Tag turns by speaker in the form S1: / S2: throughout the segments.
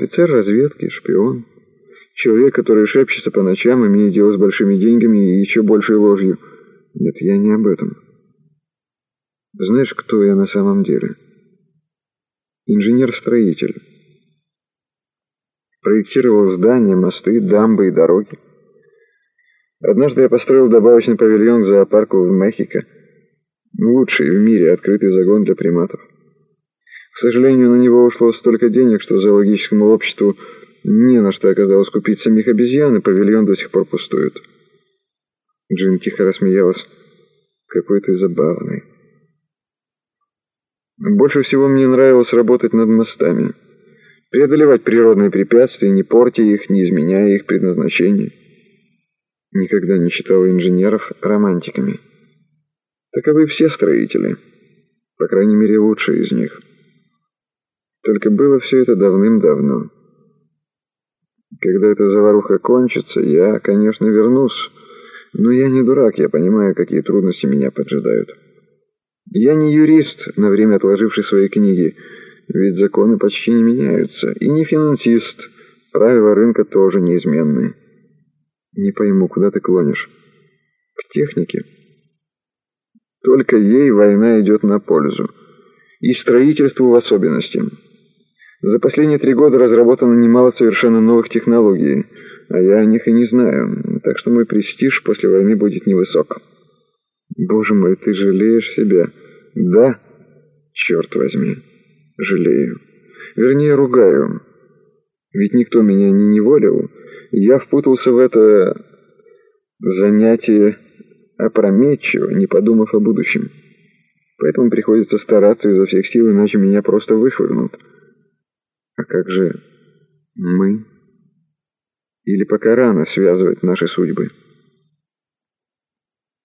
S1: Офицер разведки, шпион. Человек, который шепчется по ночам, имеет дело с большими деньгами и еще большей ложью. Нет, я не об этом. Знаешь, кто я на самом деле? Инженер-строитель. Проектировал здания, мосты, дамбы и дороги. Однажды я построил добавочный павильон к зоопарку в Мехико. Лучший в мире открытый загон для приматов. К сожалению, на него ушло столько денег, что зоологическому обществу не на что оказалось купить самих обезьян, и павильон до сих пор пустует. Джин тихо рассмеялась. «Какой ты забавный». Больше всего мне нравилось работать над мостами. Преодолевать природные препятствия, не портя их, не изменяя их предназначение. Никогда не считал инженеров романтиками. Таковы все строители. По крайней мере, лучшие из них. Только было все это давным-давно. Когда эта заваруха кончится, я, конечно, вернусь. Но я не дурак, я понимаю, какие трудности меня поджидают. Я не юрист, на время отложивший свои книги, ведь законы почти не меняются, и не финансист, правила рынка тоже неизменны. Не пойму, куда ты клонишь? К технике. Только ей война идет на пользу. И строительству в особенности. За последние три года разработано немало совершенно новых технологий, а я о них и не знаю, так что мой престиж после войны будет невысок. Боже мой, ты жалеешь себя? Да, черт возьми, жалею. Вернее, ругаю. Ведь никто меня не неволил. Я впутался в это занятие опрометчиво, не подумав о будущем. Поэтому приходится стараться изо всех сил, иначе меня просто вышвырнут. А как же мы? Или пока рано связывать наши судьбы?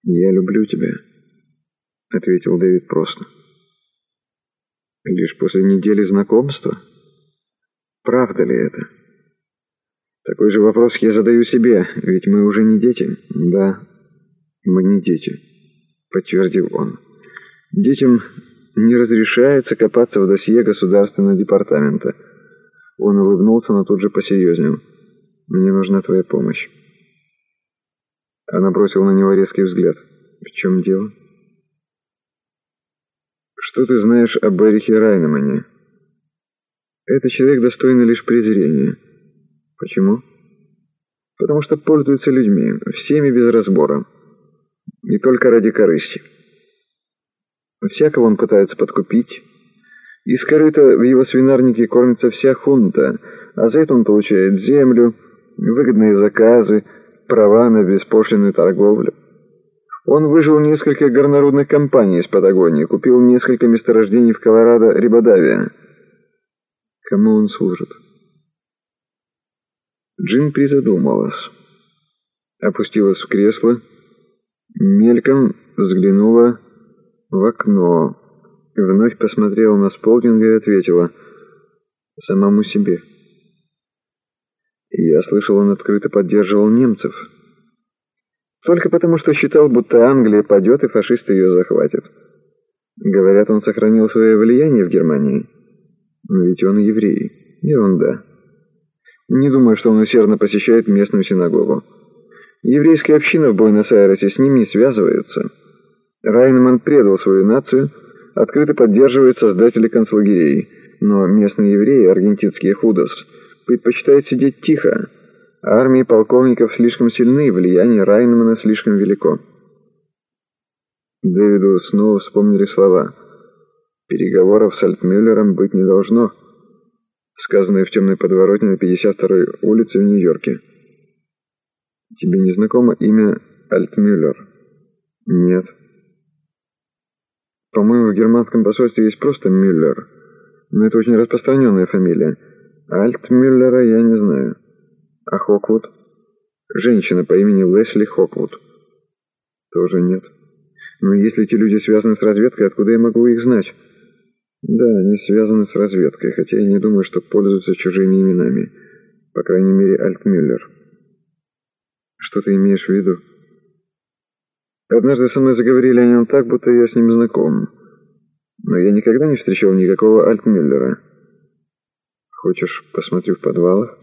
S1: «Я люблю тебя», — ответил Дэвид просто. «Лишь после недели знакомства? Правда ли это?» «Такой же вопрос я задаю себе, ведь мы уже не дети». «Да, мы не дети», — подтвердил он. «Детям не разрешается копаться в досье Государственного департамента». Он улыбнулся, но тут же посерьезнел. «Мне нужна твоя помощь». Она бросила на него резкий взгляд. «В чем дело?» «Что ты знаешь об Эрихе Райнемане?» «Это человек, достойный лишь презрения». «Почему?» «Потому что пользуется людьми, всеми без разбора. Не только ради корысти. Всякого он пытается подкупить». Из корыта в его свинарнике кормится вся хунта, а за это он получает землю, выгодные заказы, права на беспошлинную торговлю. Он выжил несколько горнорудных компаний из Патагонии, купил несколько месторождений в Колорадо, Рибадавия. Кому он служит? Джин призадумалась. Опустилась в кресло, мельком взглянула в окно вновь посмотрела на Сполдинга и ответила «Самому себе». Я слышал, он открыто поддерживал немцев. Только потому, что считал, будто Англия падет и фашисты ее захватят. Говорят, он сохранил свое влияние в Германии. Но ведь он еврей. Ерунда. Не думаю, что он усердно посещает местную синагогу. Еврейская община в Буэнос-Айресе с ним не связывается. Райнман предал свою нацию, открыто поддерживает создателей концлагерей, но местные евреи, аргентинские худос, предпочитают сидеть тихо. Армии полковников слишком сильны, влияние Райнмана слишком велико. Дэвиду снова вспомнили слова. «Переговоров с Альтмюллером быть не должно», сказанные в темной подворотне на 52-й улице в Нью-Йорке. «Тебе не знакомо имя Альтмюллер?» «Нет». По-моему, в германском посольстве есть просто Мюллер. Но это очень распространенная фамилия. Альтмюллера я не знаю. А Хоквуд? Женщина по имени Лесли Хоквуд. Тоже нет. Но если эти люди связаны с разведкой, откуда я могу их знать? Да, они связаны с разведкой, хотя я не думаю, что пользуются чужими именами. По крайней мере, Альтмюллер. Что ты имеешь в виду? Однажды со мной заговорили о нем так, будто я с ним знаком. Но я никогда не встречал никакого Альтмюллера. Хочешь, посмотрю в подвалах?